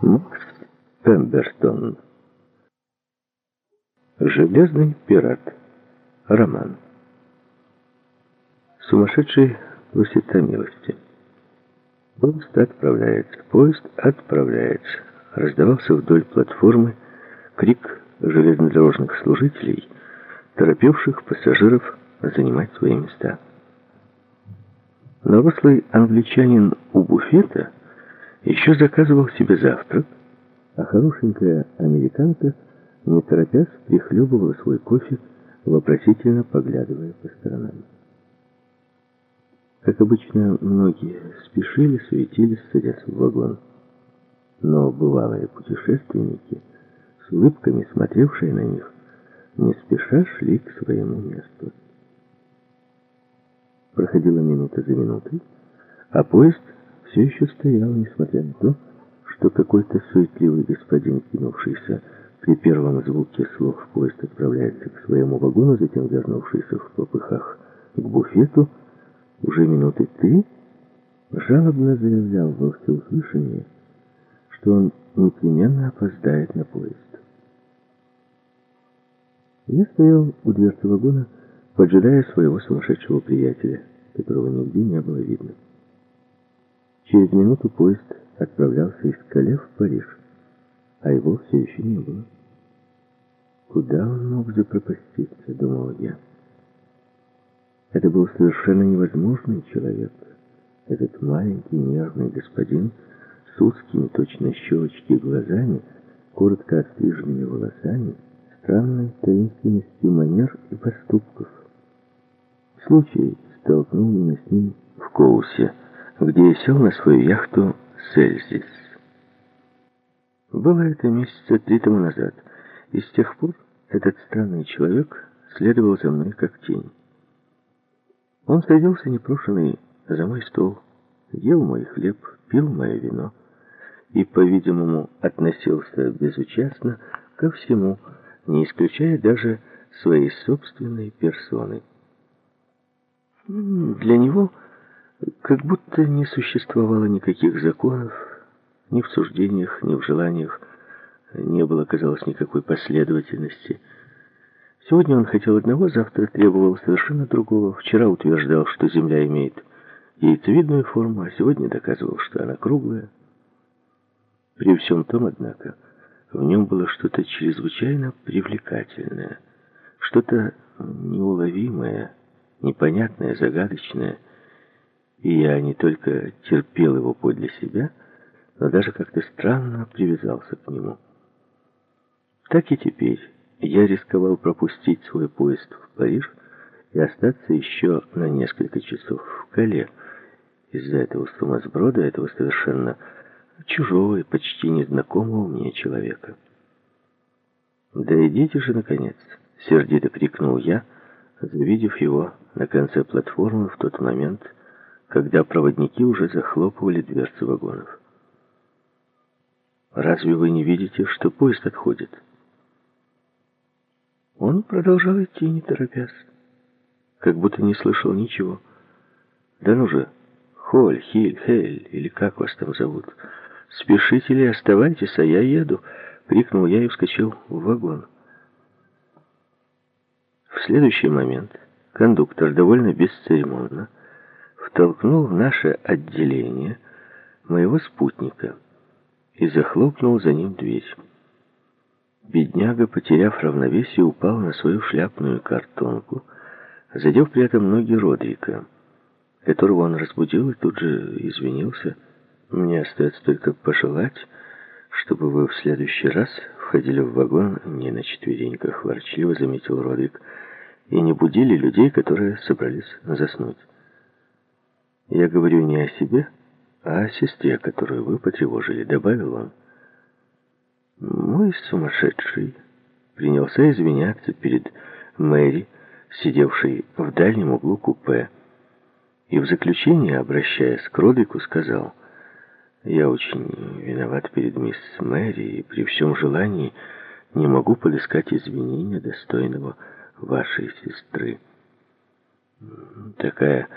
Макс Пембертон. Железный пират. Роман. Сумасшедший просит о милости. Поезд отправляется, поезд отправляется. Раздавался вдоль платформы крик железнодорожных служителей, торопивших пассажиров занимать свои места. Но рослый англичанин у буфета еще заказывал себе завтрак, а хорошенькая американка, не торопясь, прихлебывала свой кофе, вопросительно поглядывая по сторонам. Как обычно, многие спешили, суетились, садясь в вагон. Но бывалые путешественники, с улыбками смотревшие на них, не спеша шли к своему месту. Проходила минута за минутой, а поезд все еще стоял, несмотря на то, что какой-то суетливый господин, кинувшийся при первом звуке слов поезд отправляется к своему вагону, затем вернувшийся в попыхах к буфету, уже минуты три жалобно заявлял во всеуслышание, что он непременно опоздает на поезд. Я стоял у дверцы вагона, поджидая своего сумасшедшего приятеля, которого нигде не было видно. Через минуту поезд отправлялся из Кале в Париж, а его все еще не было. Куда он мог запропаститься, думал я. Это был совершенно невозможный человек. Этот маленький нервный господин с узкими точно щелочки глазами, коротко остриженными волосами, странной таинственностью манер и поступков. Случай столкнул меня с ним в Коусе, где сел на свою яхту «Сельзис». Было это месяца три тому назад, и с тех пор этот странный человек следовал за мной как тень. Он садился непрошенный за мой стол, ел мой хлеб, пил мое вино и, по-видимому, относился безучастно ко всему, не исключая даже своей собственной персоны. Для него как будто не существовало никаких законов, ни в суждениях, ни в желаниях, не было, казалось, никакой последовательности. Сегодня он хотел одного, завтра требовал совершенно другого. Вчера утверждал, что Земля имеет яйцевидную форму, а сегодня доказывал, что она круглая. При всем том, однако, в нем было что-то чрезвычайно привлекательное, что-то неуловимое, непонятное, загадочное, и я не только терпел его подле себя, но даже как-то странно привязался к нему. Так и теперь я рисковал пропустить свой поезд в Париж и остаться еще на несколько часов в Кале из-за этого сумасброда, этого совершенно чужого и почти незнакомого мне человека. «Да идите же, наконец!» — сердито крикнул я, завидев его на конце платформы в тот момент, когда проводники уже захлопывали дверцы вагонов. «Разве вы не видите, что поезд отходит?» Он продолжал идти, не торопясь, как будто не слышал ничего. «Да ну же, Холь, Хиль, Хель, или как вас там зовут? Спешите ли, оставайтесь, а я еду!» — крикнул я и вскочил в вагон. В следующий момент кондуктор довольно бесцеремонно втолкнул в наше отделение моего спутника и захлопнул за ним дверь. Бедняга, потеряв равновесие, упал на свою шляпную картонку, задев при этом ноги Родрика, которого он разбудил и тут же извинился. Мне остается только пожелать, чтобы вы в следующий раз входили в вагон не на четвереньках, ворчливо заметил Родрик, и не будили людей, которые собрались заснуть. Я говорю не о себе, а о сестре, которую вы потревожили, добавил он. Мой сумасшедший принялся извиняться перед Мэри, сидевшей в дальнем углу купе, и в заключение, обращаясь к Родрику, сказал, «Я очень виноват перед мисс Мэри, и при всем желании не могу подыскать извинения достойного вашей сестры». Такая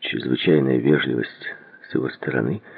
чрезвычайная вежливость с его стороны –